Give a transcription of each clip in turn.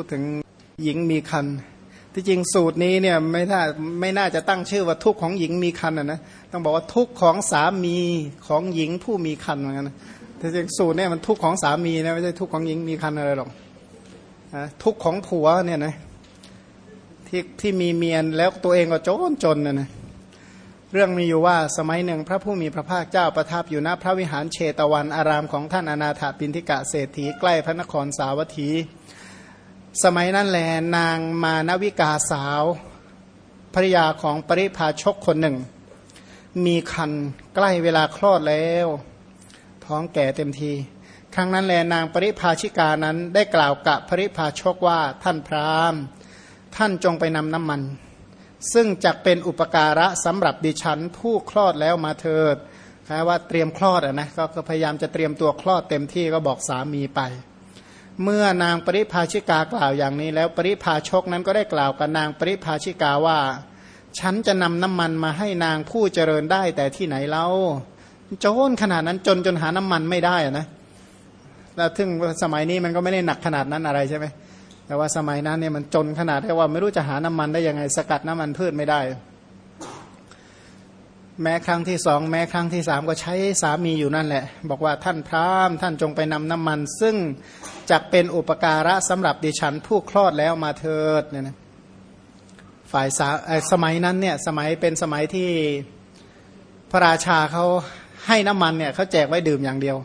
พูดถึงหญิงมีคันที่จริงสูตรนี้เนี่ยไม่น่าไม่น่าจะตั้งชื่อว่าทุกข์ของหญิงมีคันอะนะต้องบอกว่าทุกข์ของสามีของหญิงผู้มีคันเหมือนกันนะที่จริงสูตรเนี่ยมันทุกข์ของสามีนะไม่ใช่ทุกข์ของหญิงมีคันอะไรหรอกทุกข์ของผัวเนี่ยนะที่ที่มีเมียนแล้วตัวเองก็จนจนนะนะเรื่องมีอยู่ว่าสมัยหนึ่งพระผู้มีพระภาคเจ้าประทับอยู่ณพระวิหารเชตวันอารามของท่านอนาถปินทิกะเศรษฐีใกล้พระนครสาวัตถี สมัยนั้นแลนางมานวิกาสาวภริยาของปริพาชกคนหนึ่ง มีคันใกล้เวลาคลอดแล้ว ท้องแก่เต็มที ครั้งนั้นแลนางปริพาชิกานั้นได้กล่าวกับปริพาชกว่าท่านพราหมณ์ ท่านจงไปนำน้ำมัน ซึ่งจะเป็นอุปการะสำหรับดิฉันผู้คลอดแล้วมาเถิดนะว่าเตรียมคลอดอะนะก็พยายามจะเตรียมตัวคลอดเต็มที่ก็บอกสามีไป เมื่อนางปริภาชิกากล่าวอย่างนี้ แล้วปริภาชกนั้นก็ได้กล่าวกับนางปริภาชิกาว่า ฉันจะนำน้ำมันมาให้นางผู้เจริญได้แต่ที่ไหนเล่าโจนขนาดนั้นจนจนหาน้ำมันไม่ได้อะนะแล้วถึงสมัยนี้มันก็ไม่ได้หนักขนาดนั้นอะไรใช่ไหมแต่ว่าสมัยนั้นเนี่ยมันจนขนาดที่ว่าไม่รู้จะหาน้ำมันได้ยังไงสกัดน้ำมันพืชไม่ได้ แม้ครั้งที่สองแม้ครั้งที่สามก็ใช้สามีอยู่นั่นแหละ บอกว่าท่านพราหมณ์ท่านจงไปนำน้ำมัน ซึ่งจะเป็นอุปการะสำหรับดิฉันผู้คลอดแล้วมาเถิดเนี่ยนะฝ่ายสาสมัยนั้นเนี่ยสมัยเป็นสมัยที่พระราชาเขาให้น้ำมันเนี่ยเขาแจกไว้ดื่มอย่างเดียว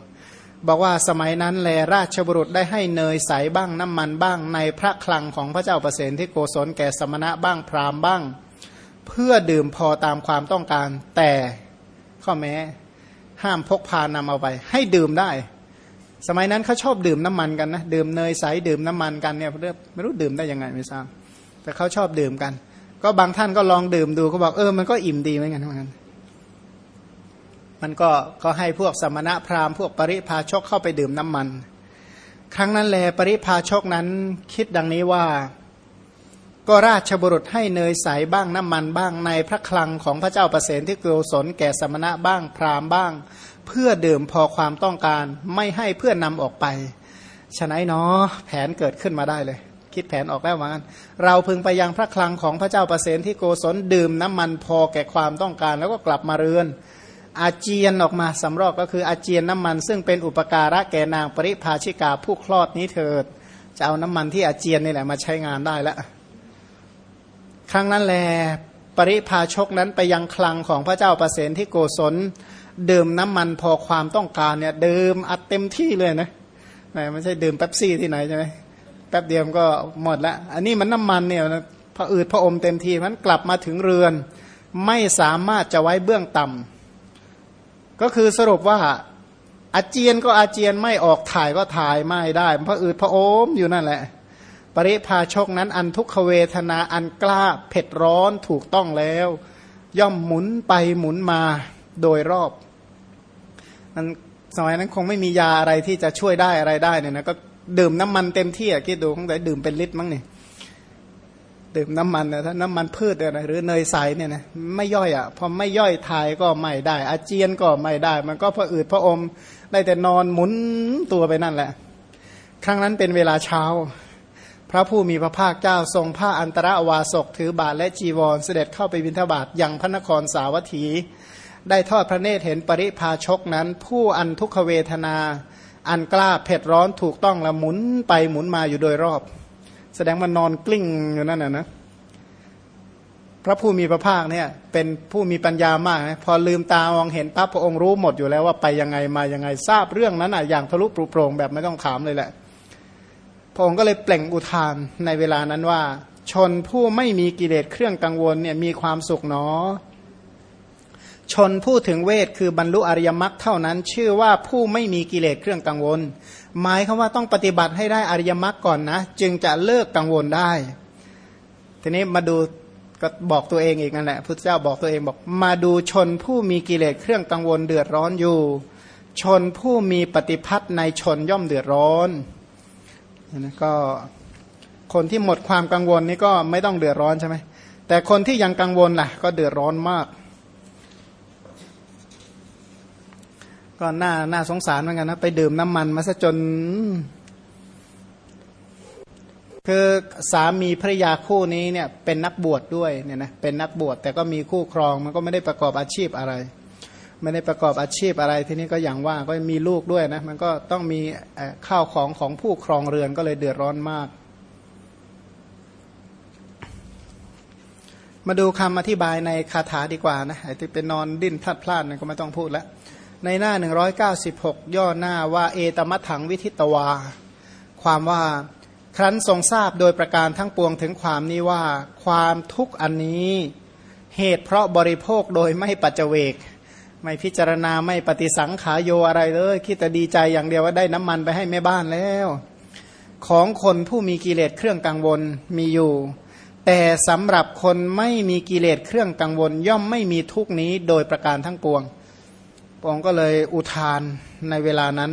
บอกว่าสมัยนั้นแลราชบุรุษได้ให้เนยใสบ้างน้ำมันบ้างในพระคลังของพระเจ้าประเสนที่โกศลแก่สมณะบ้างพรามบ้าง เพื่อดื่มพอตามความต้องการ แต่ข้อแม้ ห้ามพกพานำเอาไป ให้ดื่มได้ สมัยนั้นเขาชอบดื่มน้ำมันกันนะดื่มเนยใสดื่มน้ำมันกันเนี่ยไม่รู้ดื่มได้ยังไงไม่ทราบแต่เขาชอบดื่มกัน ก็บางท่านก็ลองดื่มดูเขาบอกเออมันก็อิ่มดีเหมือนกันเหมือนกันมันก็ก็ให้พวกสมณะพราหมณ์พวกปริพาชกเข้าไปดื่มน้ำมัน ครั้งนั้นแลปริพาชกนั้นคิดดังนี้ว่า ก็ราชบุรุษให้เนยใสบ้างน้ำมันบ้างในพระคลังของพระเจ้าประเสนที่เกลสนแก่สมณะบ้างพรามบ้าง เพื่อดื่มพอความต้องการไม่ให้เพื่อนนำออกไปฉะนั้นเนาะแผนเกิดขึ้นมาได้เลย คิดแผนออกแล้วว่างั้นเราพึงไปยังพระคลังของพระเจ้าประเสนที่โกศลดื่มน้ำมันพอแก่ความต้องการ แล้วก็กลับมาเรือน อาเจียนออกมาสำรอกก็คืออาเจียนน้ำมัน ซึ่งเป็นอุปการะแก่นางปริภาชิกาผู้คลอดนี้เถิด จะเอาน้ำมันที่อาเจียนนี่แหละมาใช้งานได้แล้ว ครั้งนั้นแลปริภาชกนั้นไปยังคลังของพระเจ้าประเสนที่โกศลดื่มน้ำมันพอความต้องการเนี่ยดื่มอัดเต็มที่เลยนะไม่ใช่ดื่มแป๊บซี่ที่ไหนใช่ไหมแป๊บเดียวก็หมดล้วอันนี้มันน้ำมันเนี่ยพออืดพออมเต็มทีมันกลับมาถึงเรือน ไม่สามารถจะไว้เบื้องต่ำก็คือสรุปว่าอาเจียนก็อาเจียนไม่ออกถ่ายก็ถ่ายไม่ได้เพราะอืดพระอมอยู่นั่นแหละ ปริพาชกนั้นอันทุกขเวทนาอันกล้าเผ็ดร้อนถูกต้องแล้ว ย่อมหมุนไปหมุนมาโดยรอบมันสมัยนั้นคงไม่มียาอะไรที่จะช่วยได้อะไรได้เนี่ยนะก็ดื่มน้ำมันเต็มที่อะคิดดูคงแต่ดื่มเป็นลิตรมั้งเนี่ยดื่มน้ำมันนะถ้าน้ำมันพืชอะไรหรือเนยใสเนี่ยนะไม่ย่อยอะพอไม่ย่อยทายก็ไม่ได้ อาเจียนก็ไม่ได้ มันก็พออืดพระอมได้แต่นอนหมุนตัวไปนั่นแหละ ครั้งนั้นเป็นเวลาเช้า พระผู้มีพระภาคเจ้าทรงผ้าอันตรวาสกถือบาทและจีวรเสด็จเข้าไปบิณฑบาตยังพระนครสาวัตถี ได้ทอดพระเนตรเห็นปริพาชกนั้น ผู้อันทุกขเวทนา อันกล้าเผ็ดร้อนถูกต้องละหมุนไปหมุนมาอยู่โดยรอบ แสดงมันนอนกลิ้งอยู่นั่นนะนะพระผู้มีพระภาคเนี่ยเป็นผู้มีปัญญามากนะพอลืมตามองเห็นปั๊บพระองค์รู้หมดอยู่แล้วว่าไปยังไงมายังไงทราบเรื่องนั้นอะอย่างทะลุปรุโปร่งแบบไม่ต้องถามเลยแหละ พระองค์ก็เลยเปล่งอุทานในเวลานั้นว่า ชนผู้ไม่มีกิเลสเครื่องกังวลเนี่ยมีความสุขหนอ ชนผู้ถึงเวทคือบรรลุอริยมรรคเท่านั้น ชื่อว่าผู้ไม่มีกิเลสเครื่องกังวล หมายคือว่าต้องปฏิบัติให้ได้อริยมรรคก่อนนะ จึงจะเลิกกังวลได้ ทีนี้มาดูก็บอกตัวเองอีกนั่นแหละพุทธเจ้าบอกตัวเองบอก มาดูชนผู้มีกิเลสเครื่องกังวลเดือดร้อนอยู่ ชนผู้มีปฏิพัทธ์ในชนย่อมเดือดร้อน นะก็คนที่หมดความกังวลนี่ก็ไม่ต้องเดือดร้อนใช่ไหมแต่คนที่ยังกังวลล่ะ ก็เดือดร้อนมาก ก็น่าน่าสงสารเหมือนกันนะไปดื่มน้ำมันมาซะจน คือสามีภรรยาคู่นี้เนี่ยเป็นนักบวชดด้วยเนี่ยนะเป็นนักบวชแต่ก็มีคู่ครองมันก็ไม่ได้ประกอบอาชีพอะไร ไม่ได้ประกอบอาชีพอะไรทีนี้ก็อย่างว่าก็มีลูกด้วยนะมันก็ต้องมีข้าวของของผู้ครองเรือนก็เลยเดือดร้อนมาก มาดูคำอธิบายในคาถาดีกว่านะไอ้ที่เป็นนอนดิ้นพลาดพลาดนั่นก็ไม่ต้องพูดแล้ว ในหน้า 196 ย่อหน้าว่าเอตมัถังวิทิตวา ความว่าครั้นทรงทราบโดยประการทั้งปวงถึงความนี้ว่า ความทุกข์อันนี้ เหตุเพราะบริโภคโดยไม่ปัจเจเวก ไม่พิจารณาไม่ปฏิสังขายโยอะไรเลยคิดแต่ดีใจอย่างเดียวว่าได้น้ำมันไปให้แม่บ้านแล้ว ของคนผู้มีกิเลสเครื่องกังวลมีอยู่ แต่สำหรับคนไม่มีกิเลสเครื่องกังวล ย่อมไม่มีทุกนี้โดยประการทั้งปวงพองก็เลยอุทานในเวลานั้น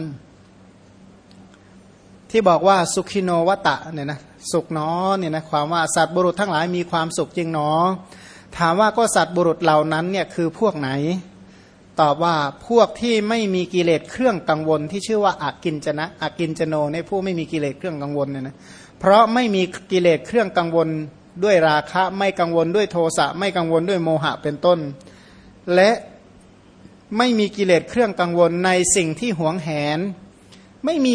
ที่บอกว่าสุขิโนวตะเนี่ยนะสุขเนอเนี่ยนะความว่าสัตว์บุรุษทั้งหลายมีความสุขจริงเนอ ถามว่าก็สัตว์บุรุษเหล่านั้นเนี่ยคือพวกไหน ตอบว่าพวกที่ไม่มีกิเลสเครื่องกังวล ที่ชื่อว่าอากินจนะอากินจโนในผู้ไม่มีกิเลสเครื่องกังวลเนี่ยนะเพราะไม่มีกิเลสเครื่องกังวลด้วยราคะไม่กังวลด้วยโทสะไม่กังวลด้วยโมหะเป็นต้น และไม่มีกิเลสเครื่องกังวลในสิ่งที่หวงแหน ไม่มี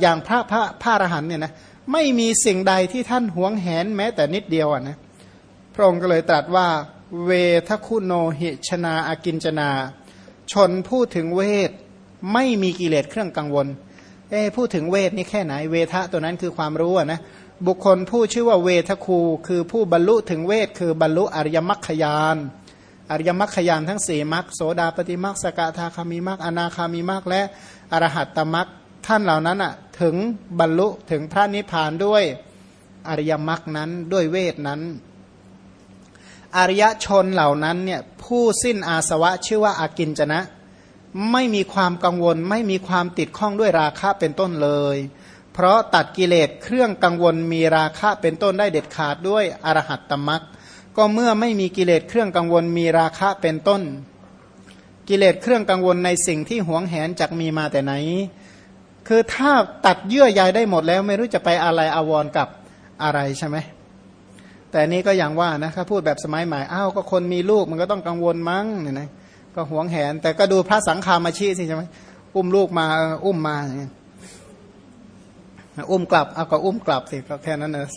อย่างพระพระพระอรหันเนี่ยนะไม่มีสิ่งใดที่ท่านหวงแหนแม้แต่นิดเดียวอะนะพระองค์ก็เลยตรัสว่าเวทคุโนหิชนาอากินจนา ชนพูดถึงเวทไม่มีกิเลสเครื่องกังวล เอ้พูดถึงเวทนี่แค่ไหน เวทะตัวนั้นคือความรู้นะบุคคลผู้ชื่อว่าเวทคู คือผู้บรรลุถึงเวท คือบรรลุอริยมรรคยานอริยมรรคยานทั้งสี่มรรคโสดาปฏิมรรคสกทาคามีมรรคอนาคามีมรรคและอรหัตตมรรคท่านเหล่านั้นอะถึงบรรลุถึงพระนิพพานด้วยอริยมรรคนั้นด้วยเวทนั้น อริยชนเหล่านั้นเนี่ยผู้สิ้นอาสวะชื่อว่าอากินจนะ ไม่มีความกังวล ไม่มีความติดข้องด้วยราคะเป็นต้นเลย เพราะตัดกิเลสเครื่องกังวลมีราคะเป็นต้นได้เด็ดขาดด้วยอรหัตตมรรคก็เมื่อไม่มีกิเลสเครื่องกังวลมีราคะเป็นต้น กิเลสเครื่องกังวลในสิ่งที่หวงแหนจักมีมาแต่ไหน คือถ้าตัดเยื่อใยได้หมดแล้วไม่รู้จะไปอะไรอาวรกับอะไรใช่ไหม แต่นี้ก็อย่างว่านะถ้าพูดแบบสมัยใหม่อ้าวก็คนมีลูกมันก็ต้องกังวลมั้งเนี่ยนะก็หวงแหน แต่ก็ดูพระสังฆามาชีสิใช่ไหมอุ้มลูกมาอุ้มมาอุ้มกลับเอาก็อุ้มกลับสิก็แค่นั้นเอง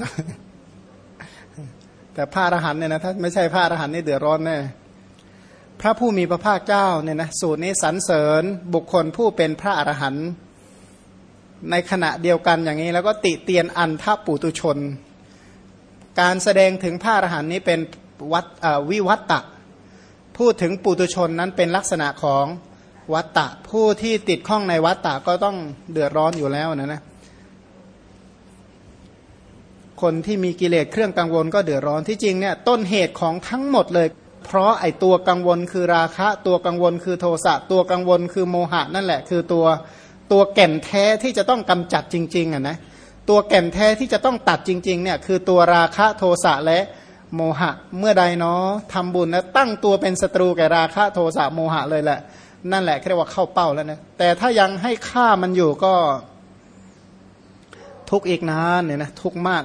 แต่พระอรหันเนี่ยนะถ้าไม่ใช่พระอรหันนี่เดือดร้อนแน่พระผู้มีพระภาคเจ้าเนี่ยนะสูตรนี้สรรเสริญบุคคลผู้เป็นพระอรหันต์ในขณะเดียวกันอย่างนี้ แล้วก็ติเตียนอันทปุตุชน การแสดงถึงพระอรหันต์นี้เป็นวัดวิวัตตะ พูดถึงปุตุชนนั้นเป็นลักษณะของวัตตะ ผู้ที่ติดข้องในวัตตะก็ต้องเดือดร้อนอยู่แล้วนะนะคนที่มีกิเลสเครื่องกังวลก็เดือดร้อนที่จริงเนี่ยต้นเหตุของทั้งหมดเลย เพราะไอตัวกังวลคือราคะ ตัวกังวลคือโทสะตัวกังวลคือโมหะนั่นแหละ คือตัวตัวแก่นแท้ที่จะต้องกำจัดจริงๆอะนะ ตัวแก่นแท้ที่จะต้องตัดจริงๆเนี่ยคือตัวราคะโทสะและโมหะ เมื่อใดเนาะทำบุญแล้วตั้งตัวเป็นศัตรูแก่ราคะโทสะโมหะเลยแหละ นั่นแหละเรียกว่าเข้าเป้าแล้วนะแต่ถ้ายังให้ค่ามันอยู่ก็ทุกอีกนานเนี่ยนะทุกมาก